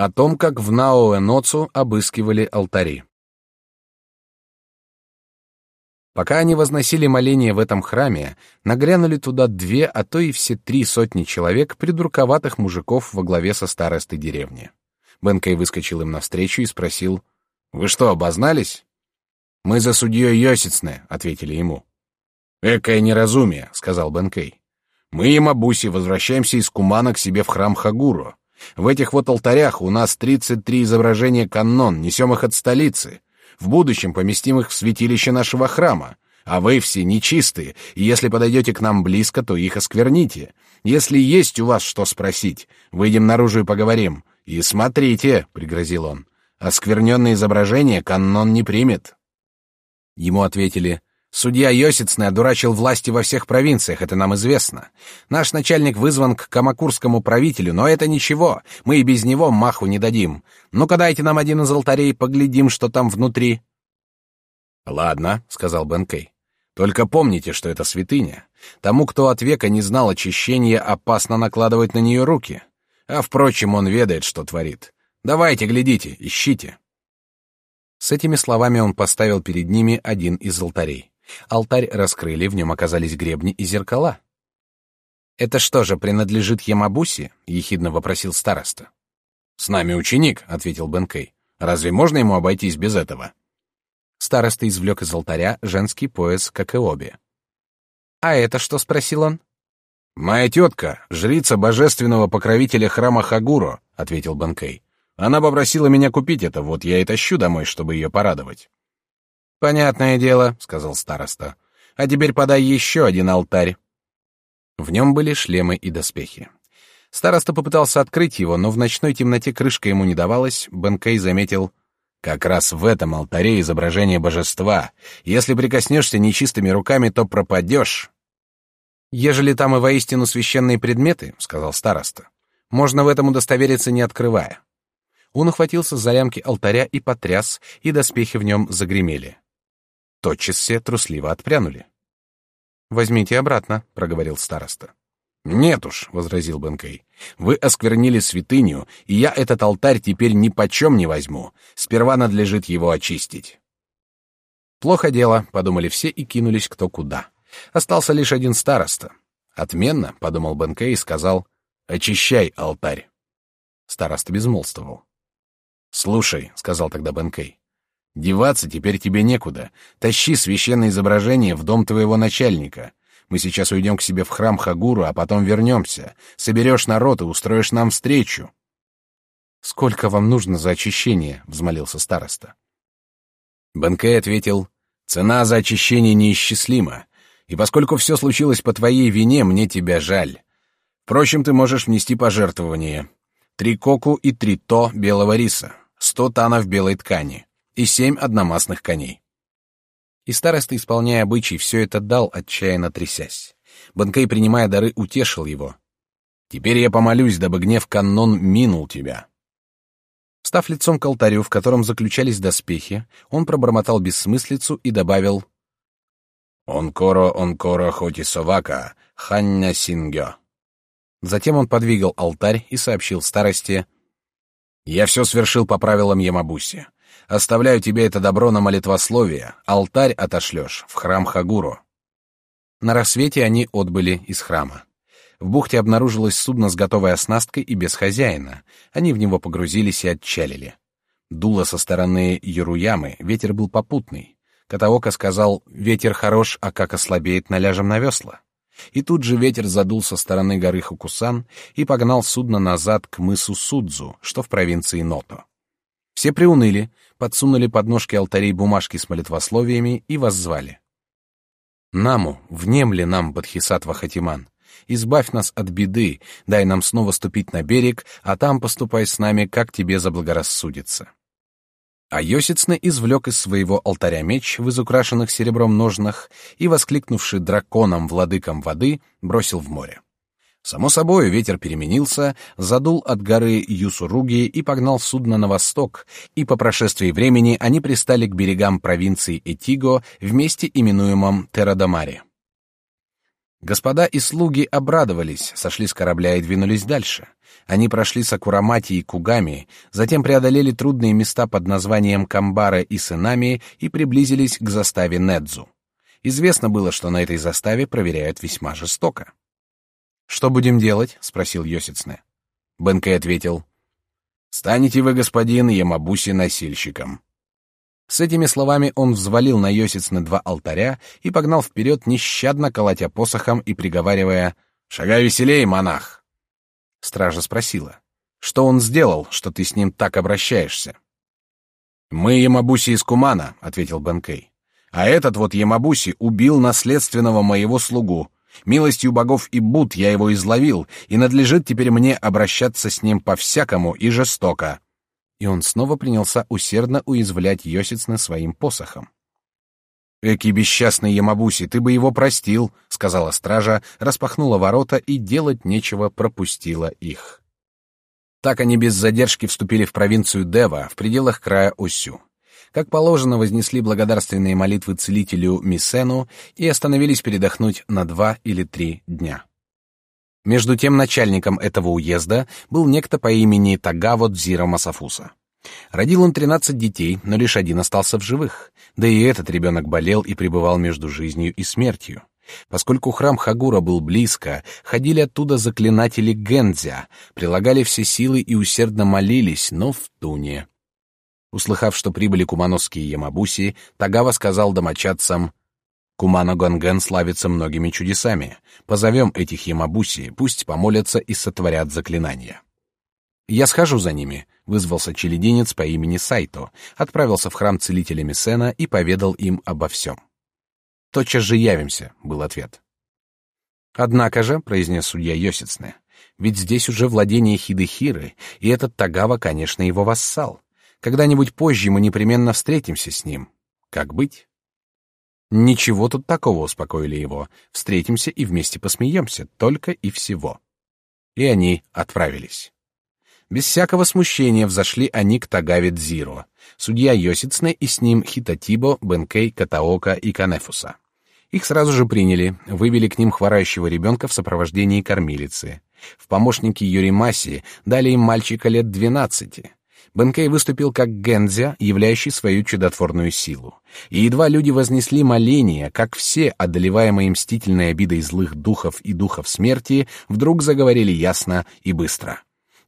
О том, как в Наоэ-Ноцу обыскивали алтари. Пока они возносили моления в этом храме, нагрянули туда две, а то и все три сотни человек придурковатых мужиков во главе со старостой деревни. Бенкей выскочил им навстречу и спросил, «Вы что, обознались?» «Мы за судьей Йосицне», — ответили ему. «Экое неразумие», — сказал Бенкей. «Мы и Мабуси возвращаемся из Кумана к себе в храм Хагуру. В этих вот алтарях у нас 33 изображения каннон, несем их от столицы. В будущем поместим их в святилище нашего храма. А вы все нечистые, и если подойдете к нам близко, то их оскверните. Если есть у вас что спросить, выйдем наружу и поговорим. И смотрите, — пригрозил он, — оскверненное изображение каннон не примет. Ему ответили, Судья Йосицный одурачил власти во всех провинциях, это нам известно. Наш начальник вызван к камакурскому правителю, но это ничего, мы и без него маху не дадим. Ну-ка дайте нам один из алтарей, поглядим, что там внутри. Ладно, сказал Бенкей. Только помните, что это святыня. Тому, кто от века не знал очищения, опасно накладывать на нее руки. А впрочем, он ведает, что творит. Давайте, глядите, ищите. С этими словами он поставил перед ними один из алтарей. Алтарь раскрыли, в нем оказались гребни и зеркала. «Это что же, принадлежит Ямабуси?» — ехидно вопросил староста. «С нами ученик», — ответил Бенкей. «Разве можно ему обойтись без этого?» Староста извлек из алтаря женский пояс, как и обе. «А это что?» — спросил он. «Моя тетка, жрица божественного покровителя храма Хагуро», — ответил Бенкей. «Она попросила меня купить это, вот я и тащу домой, чтобы ее порадовать». Понятное дело, сказал староста. А теперь подай еще один алтарь. В нем были шлемы и доспехи. Староста попытался открыть его, но в ночной темноте крышка ему не давалась. Бенкей заметил: как раз в этом алтаре изображение божества. Если прикоснешься нечистыми руками, то пропадешь. Ежели там и воистину священные предметы, сказал староста, можно в этом удостовериться, не открывая. Он ухватился за лямки алтаря и потряс, и доспехи в нем загремели. Тотчас все трусливо отпрянули. «Возьмите обратно», — проговорил староста. «Нет уж», — возразил Бенкей, — «вы осквернили святыню, и я этот алтарь теперь ни почем не возьму. Сперва надлежит его очистить». «Плохо дело», — подумали все и кинулись кто куда. Остался лишь один староста. «Отменно», — подумал Бенкей и сказал, — «очищай алтарь». Староста безмолвствовал. «Слушай», — сказал тогда Бенкей, Деваться теперь тебе некуда. Тащи священное изображение в дом твоего начальника. Мы сейчас уйдем к себе в храм Хагуру, а потом вернемся. Соберешь народ и устроишь нам встречу. Сколько вам нужно за очищение? взмолился староста. Банкей ответил: цена за очищение неисчислима, и поскольку все случилось по твоей вине, мне тебя жаль. Впрочем, ты можешь внести пожертвование: три коку и три то белого риса, сто танов белой ткани и семь одномастных коней. И староста, исполняя обычай, все это дал, отчаянно трясясь. Банкей, принимая дары, утешил его. «Теперь я помолюсь, дабы гнев каннон минул тебя». Став лицом к алтарю, в котором заключались доспехи, он пробормотал бессмыслицу и добавил «Онкоро, онкоро, хоти совака, хання сингё». Затем он подвигал алтарь и сообщил старости «Я все свершил по правилам Ямабуси. Оставляю тебе это добро на молитвословие, алтарь отошлешь в храм Хагуру». На рассвете они отбыли из храма. В бухте обнаружилось судно с готовой оснасткой и без хозяина. Они в него погрузились и отчалили. Дуло со стороны Яруямы, ветер был попутный. Катаока сказал, ветер хорош, а как ослабеет, наляжем на весла. И тут же ветер задул со стороны горы Хукусан и погнал судно назад к мысу Судзу, что в провинции Ното. Все приуныли, подсунули под ножки алтарей бумажки с молитвословиями и воззвали. «Наму, внемли нам, Бадхисатва Хатиман, избавь нас от беды, дай нам снова ступить на берег, а там поступай с нами, как тебе заблагорассудится». А Йосицны извлек из своего алтаря меч в изукрашенных серебром ножнах и, воскликнувший драконом владыком воды, бросил в море. Само собой, ветер переменился, задул от горы Юсуруги и погнал судно на восток, и по прошествии времени они пристали к берегам провинции Этиго в месте, именуемом Терадамари. Господа и слуги обрадовались, сошли с корабля и двинулись дальше. Они прошли Сакурамати и Кугами, затем преодолели трудные места под названием Камбара и Сынами и приблизились к заставе Недзу. Известно было, что на этой заставе проверяют весьма жестоко. «Что будем делать?» — спросил Йосицне. Бенкей ответил. «Станете вы, господин Ямабуси, носильщиком». С этими словами он взвалил на Йосицне два алтаря и погнал вперед, нещадно колотя посохом и приговаривая «Шагай веселей, монах!» Стража спросила, «Что он сделал, что ты с ним так обращаешься?» «Мы Ямабуси из Кумана», — ответил Бенкей. «А этот вот Ямабуси убил наследственного моего слугу, Милостью богов и Буд я его изловил, и надлежит теперь мне обращаться с ним по-всякому и жестоко». И он снова принялся усердно уязвлять Йосицна своим посохом. «Эки бесчастный Ямабуси, ты бы его простил», — сказала стража, распахнула ворота и делать нечего пропустила их. Так они без задержки вступили в провинцию Дева в пределах края Осю как положено, вознесли благодарственные молитвы целителю Мисену и остановились передохнуть на два или три дня. Между тем начальником этого уезда был некто по имени Тагаво Дзиро Масафуса. Родил он тринадцать детей, но лишь один остался в живых, да и этот ребенок болел и пребывал между жизнью и смертью. Поскольку храм Хагура был близко, ходили оттуда заклинатели Гензя, прилагали все силы и усердно молились, но в туне. Услыхав, что прибыли кумановские ямабуси, Тагава сказал домочадцам, «Кумано Гонген славится многими чудесами. Позовем этих ямабуси, пусть помолятся и сотворят заклинания». «Я схожу за ними», — вызвался челединец по имени Сайто, отправился в храм целителя Мессена и поведал им обо всем. «Тотчас же явимся», — был ответ. «Однако же», — произнес судья Йосицне, — «ведь здесь уже владение Хидехиры, и этот Тагава, конечно, его вассал. Когда-нибудь позже мы непременно встретимся с ним. Как быть? Ничего тут такого, успокоили его. Встретимся и вместе посмеемся, только и всего. И они отправились. Без всякого смущения взошли они к Тагаве Дзиро, судья Йосицне и с ним Хитатибо, Бенкей, Катаока и Канефуса. Их сразу же приняли, вывели к ним хворающего ребенка в сопровождении кормилицы. В помощники Юримаси дали им мальчика лет двенадцати. Бенкей выступил как Гензя, являющий свою чудотворную силу. И едва люди вознесли моление, как все, одолеваемые мстительной обидой злых духов и духов смерти, вдруг заговорили ясно и быстро.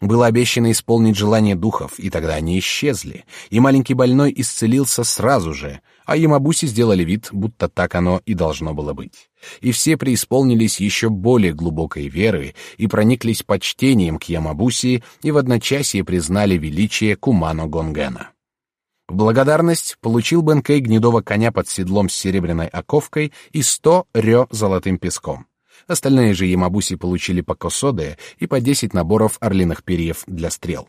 Было обещано исполнить желание духов, и тогда они исчезли, и маленький больной исцелился сразу же, а Ямабуси сделали вид, будто так оно и должно было быть. И все преисполнились еще более глубокой веры и прониклись почтением к Ямабуси и в одночасье признали величие Кумано Гонгена. В благодарность получил Бенкей гнедого коня под седлом с серебряной оковкой и сто рё золотым песком. Остальные же Ямабуси получили по косоде и по десять наборов орлиных перьев для стрел.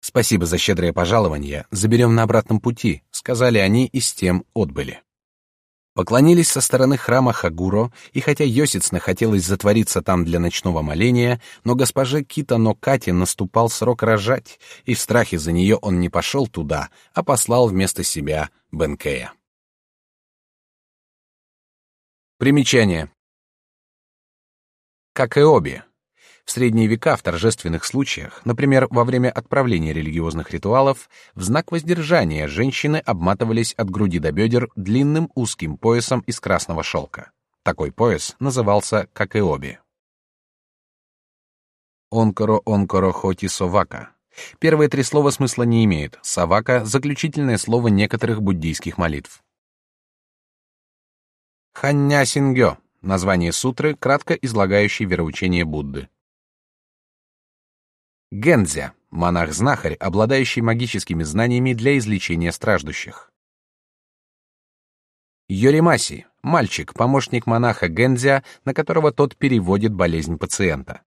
«Спасибо за щедрое пожалование, заберем на обратном пути», — сказали они и с тем отбыли. Поклонились со стороны храма Хагуро, и хотя Йосицна хотелось затвориться там для ночного моления, но госпоже Кита но Кате наступал срок рожать, и в страхе за нее он не пошел туда, а послал вместо себя Бенкея. Примечание как и обе. В средние века в торжественных случаях, например, во время отправления религиозных ритуалов, в знак воздержания женщины обматывались от груди до бедер длинным узким поясом из красного шелка. Такой пояс назывался как и обе. Онкоро онкоро хоти совака. Первые три слова смысла не имеют. Савака — заключительное слово некоторых буддийских молитв. Хання сингё Название сутры, кратко излагающей вероучение Будды. Гензя — монах-знахарь, обладающий магическими знаниями для излечения страждущих. Йоримаси — мальчик, помощник монаха Гензя, на которого тот переводит болезнь пациента.